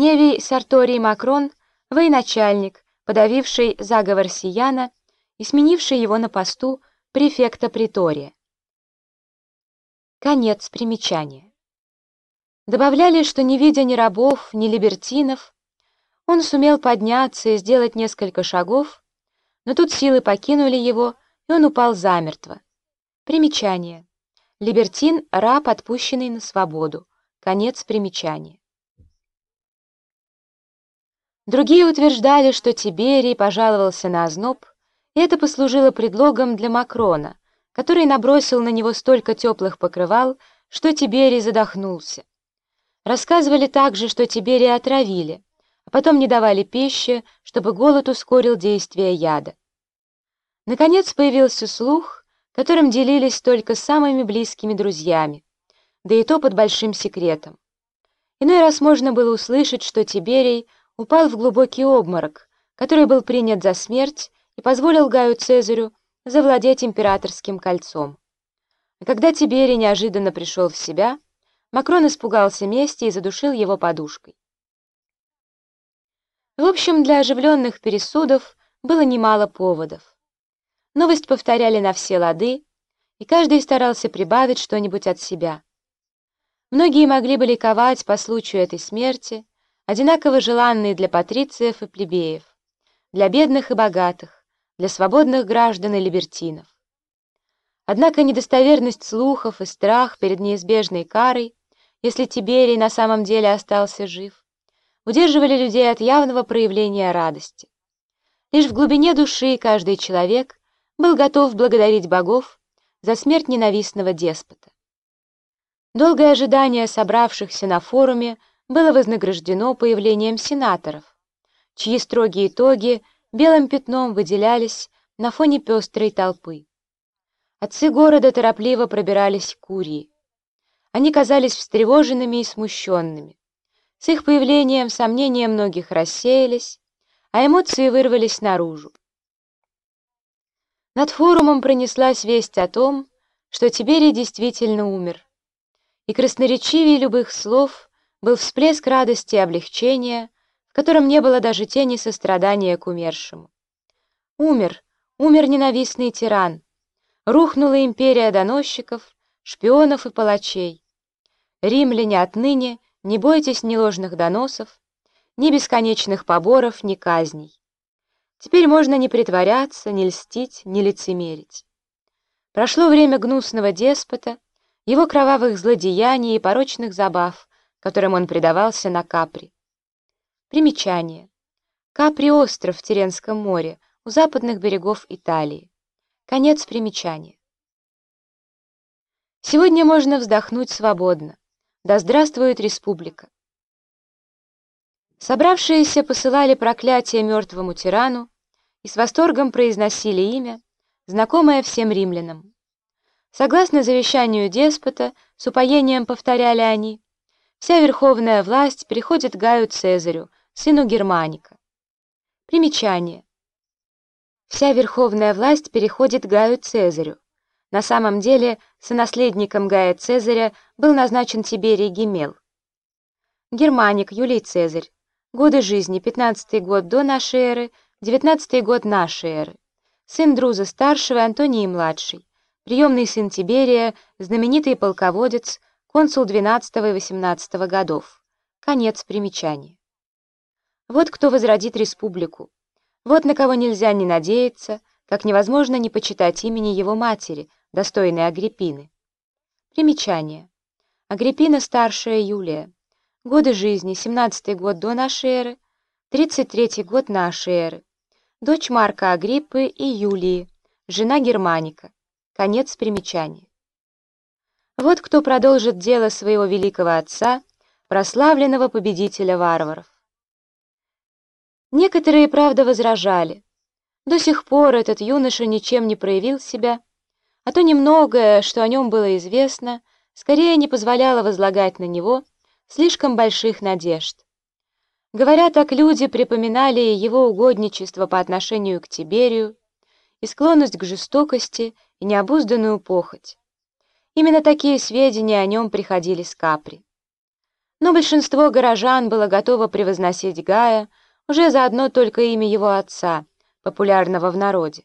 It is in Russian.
Невий Сарторий Макрон — военачальник, подавивший заговор Сияна и сменивший его на посту префекта Притория. Конец примечания. Добавляли, что не видя ни рабов, ни либертинов, он сумел подняться и сделать несколько шагов, но тут силы покинули его, и он упал замертво. Примечание. Либертин — раб, отпущенный на свободу. Конец примечания. Другие утверждали, что Тиберий пожаловался на озноб, и это послужило предлогом для Макрона, который набросил на него столько теплых покрывал, что Тиберий задохнулся. Рассказывали также, что Тиберия отравили, а потом не давали пищи, чтобы голод ускорил действие яда. Наконец появился слух, которым делились только самыми близкими друзьями, да и то под большим секретом. Иной раз можно было услышать, что Тиберий упал в глубокий обморок, который был принят за смерть и позволил Гаю Цезарю завладеть императорским кольцом. А когда Тиберий неожиданно пришел в себя, Макрон испугался мести и задушил его подушкой. В общем, для оживленных пересудов было немало поводов. Новость повторяли на все лады, и каждый старался прибавить что-нибудь от себя. Многие могли бы ликовать по случаю этой смерти, одинаково желанные для патрициев и плебеев, для бедных и богатых, для свободных граждан и либертинов. Однако недостоверность слухов и страх перед неизбежной карой, если Тиберий на самом деле остался жив, удерживали людей от явного проявления радости. Лишь в глубине души каждый человек был готов благодарить богов за смерть ненавистного деспота. Долгое ожидание собравшихся на форуме было вознаграждено появлением сенаторов, чьи строгие итоги белым пятном выделялись на фоне пестрой толпы. Отцы города торопливо пробирались к Курии. Они казались встревоженными и смущенными. С их появлением сомнения многих рассеялись, а эмоции вырвались наружу. Над форумом пронеслась весть о том, что Тиберий действительно умер. И красноречивее любых слов был всплеск радости и облегчения, в котором не было даже тени сострадания к умершему. Умер, умер ненавистный тиран. Рухнула империя доносчиков, шпионов и палачей. Римляне отныне не бойтесь ни ложных доносов, ни бесконечных поборов, ни казней. Теперь можно не притворяться, не льстить, не лицемерить. Прошло время гнусного деспота, его кровавых злодеяний и порочных забав, которым он предавался на Капри. Примечание. Капри — остров в Теренском море, у западных берегов Италии. Конец примечания. Сегодня можно вздохнуть свободно. Да здравствует республика! Собравшиеся посылали проклятие мертвому тирану и с восторгом произносили имя, знакомое всем римлянам. Согласно завещанию деспота, с упоением повторяли они, Вся верховная власть переходит Гаю Цезарю, сыну Германика. Примечание. Вся верховная власть переходит Гаю Цезарю. На самом деле, сонаследником Гая Цезаря был назначен Тиберий Гемел. Германик Юлий Цезарь. Годы жизни 15 год до нашей эры, 19 год нашей эры. Сын Друза старшего Антонии младший. Приемный сын Тиберия, знаменитый полководец, консул 12 и 18 годов. Конец примечания. Вот кто возродит республику. Вот на кого нельзя не надеяться, как невозможно не почитать имени его матери, достойной Агриппины. Примечание. Агриппина старшая Юлия. Годы жизни 17 год до нашей эры, 33 год нашей эры. Дочь Марка Агриппы и Юлии, жена Германика. Конец примечания. Вот кто продолжит дело своего великого отца, прославленного победителя варваров. Некоторые, правда, возражали. До сих пор этот юноша ничем не проявил себя, а то немногое, что о нем было известно, скорее не позволяло возлагать на него слишком больших надежд. Говоря так, люди припоминали его угодничество по отношению к Тиберию, и склонность к жестокости, и необузданную похоть. Именно такие сведения о нем приходили с Капри. Но большинство горожан было готово превозносить Гая уже за одно только имя его отца, популярного в народе.